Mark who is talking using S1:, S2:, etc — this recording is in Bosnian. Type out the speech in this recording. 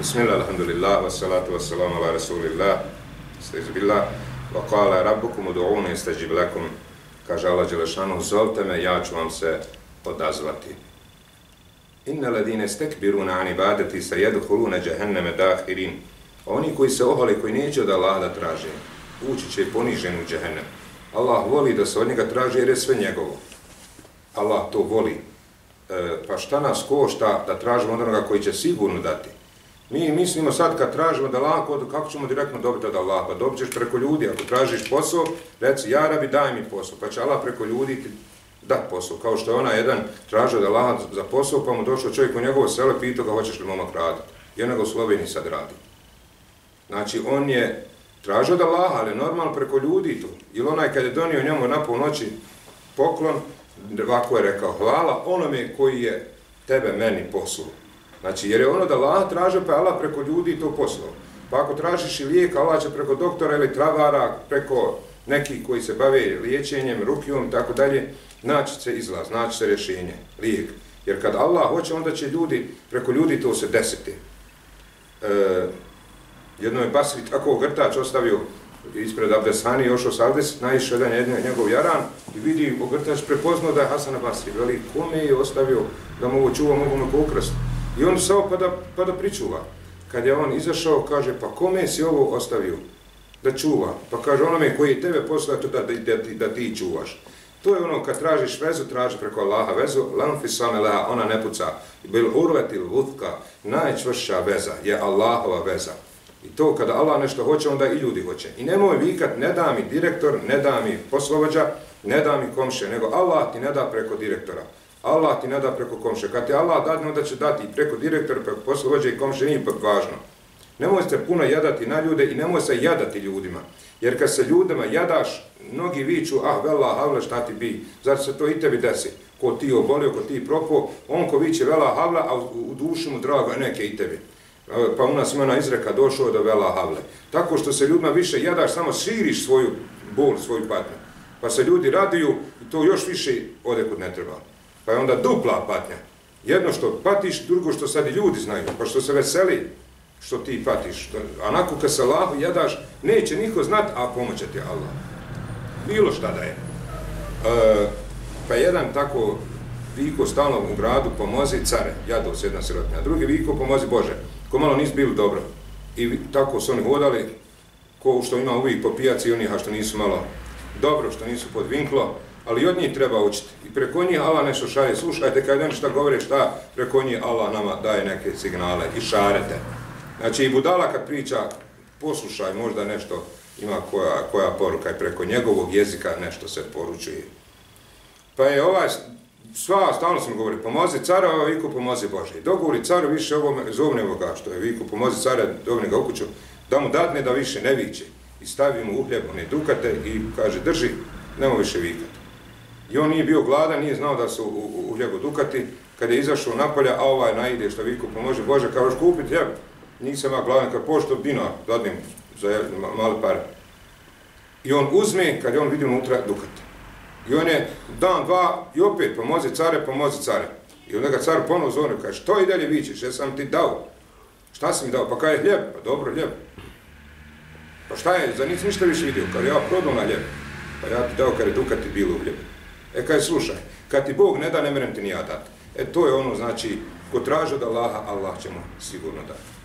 S1: Bismillah, alhamdulillah, wassalatu wassalamu ala rasulillah, sta'izubillah, wa qala rabbukum udu'uni istajib lakum, kaže Allah Đelešanu, zovte me, ja ću vam se odazvati. Inna ladine stekbiruna an ibadati sa jedhuluna jahannama dahirin. Oni koji se ohole, koji neće od Allah da traže, ući će ponižen u džahennam. Allah voli da se od njega traže jer je sve njegovo. Allah to voli. E, pa šta nas košta da tražimo od onoga koji će sigurno dati? Mi mislimo sad kad tražimo da lako, kako ćemo direktno dobiti od Allah? Pa dobit ćeš preko ljudi. Ako tražiš posao, reci, ja rabi, daj mi posao. Pa će Allah preko ljudi ti dat posao. Kao što je ona jedan tražio da Allah za posao, pa mu došao čovjek u njegovo selo, pitao ga, hoćeš li momak raditi? I ona ga u Sloveniji sad radi. Znači, on je tražio da Allah, ali normalno preko ljudi to. Ili onaj kad je donio njemu na polnoći poklon, ovako je rekao, hvala onome koji je tebe meni posao Znači, jer je ono da Allah traže, pa Allah preko ljudi to poslao. Pa ako tražiš i lijek, Allah će preko doktora ili travara, preko neki koji se bave liječenjem, rukijom i tako dalje, naći se izlaz, naći se rješenje, lijek. Jer kad Allah hoće, onda će ljudi, preko ljudi to se desiti. E, jedno je Basri tako grtač ostavio ispred Abdesani, još o Saldes, najišao jedan jedno, njegov jaran i vidi ogrtač prepoznao da je Hasan Basri. Veli, kome je ostavio da mu ovo čuva, mogu me ukrasti. I on samo pa da, pa da pričuva. Kad je on izašao, kaže, pa kome si ovo ostavio da čuva? Pa kaže, onome koji je tebe poslao da, da, da, da, ti čuvaš. To je ono, kad tražiš vezu, traži preko Allaha vezu, lanfi same leha, ona ne puca. Bil urvetil vutka, najčvršća veza je Allahova veza. I to kada Allah nešto hoće, onda i ljudi hoće. I nemoj vikat, ne da mi direktor, ne da mi poslovođa, ne da mi komše, nego Allah ti ne da preko direktora. Allah ti ne da preko komše. Kad ti Allah dadne, onda će dati i preko direktora, preko poslovođa i komše, nije ipak važno. Nemoj se puno jadati na ljude i nemoj se jadati ljudima. Jer kad se ljudima jadaš, mnogi viču, ah, vela, havle, šta ti bi? Zar se to i tebi desi? Ko ti obolio, ko ti propo, on ko viće vela, havla, a u duši mu drago, e, neke i tebi pa u nas ima ona izreka došao do vela havle. Tako što se ljudima više jadaš, samo širiš svoju bol, svoju patnju. Pa se ljudi raduju i to još više ode kod ne treba. Pa je onda dupla patnja. Jedno što patiš, drugo što sad i ljudi znaju, pa što se veseli što ti patiš. A nakon kad se lahu jadaš, neće niko znat, a pomoće ti Allah. Bilo šta da je. E, pa jedan tako viko stalno u gradu, pomozi care, jados jedna sirotnja. Drugi viko, pomozi Bože ko malo nisi bilo dobro. I tako su oni hodali, ko što ima uvijek po pijaci, oni ha što nisu malo dobro, što nisu pod vinklo, ali od njih treba učiti. I preko njih Allah nešto šaje, slušajte, kada nešto govore šta, preko njih Allah nama daje neke signale i šarete. Znači i budala kad priča, poslušaj, možda nešto ima koja, koja poruka i preko njegovog jezika nešto se poručuje. Pa je ovaj sva, stalno sam govorio, pomozi cara, ovo viku, pomozi Bože. Dogovori caru više ovome, zovne ga, što je viku, pomozi cara, dovne ga u kuću, da mu dadne da više ne viće. I stavi mu uhljeb, one dukate i kaže, drži, nemo više vikati. I on nije bio gladan, nije znao da su u, uhljebu dukati, kada je izašao napolja, a ovaj najde što viku, pomože, Bože, kao još kupiti, ja nisam ja gladan, kao pošto dino, dadnem za male pare. I on uzme, kad je on vidi unutra, dukate. I on je dan, dva, i opet, pomozi care, pomozi care. I onda ga car ponovno zove, kaže, što i dalje vićeš, ja sam ti dao. Šta si mi dao? Pa kaj je hljeb? Pa dobro, hljeb. Pa šta je, za nisi ništa više vidio, kad ja prodao na hljeb. Pa ja ti dao, kad je dukati bilo u hljebu. E kaj, slušaj, kad ti Bog ne da, ne merem ti ni ja dati. E to je ono, znači, ko traže od Allaha, Allah će mu sigurno dati.